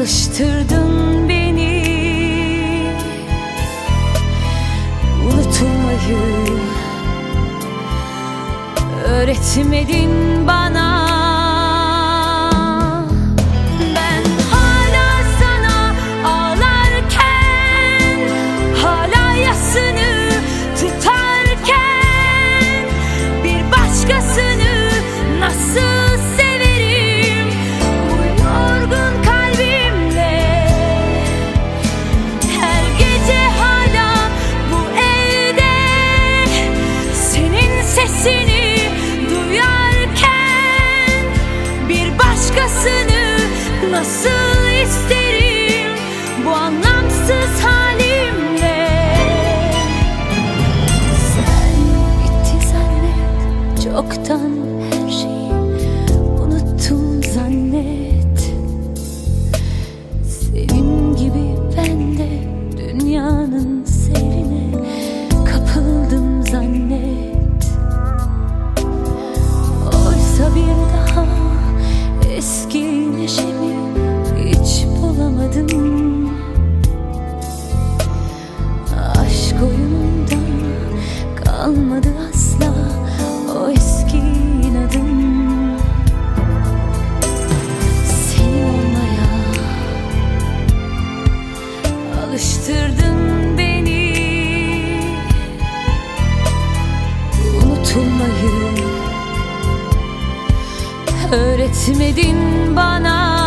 alıştırdın beni. Unutulmayı öğretmedin bana. nasıl isterim bu anlamsız halimle? Sen bitti zannet çoktan alıştırdın beni. Unutulmayı öğretmedin bana.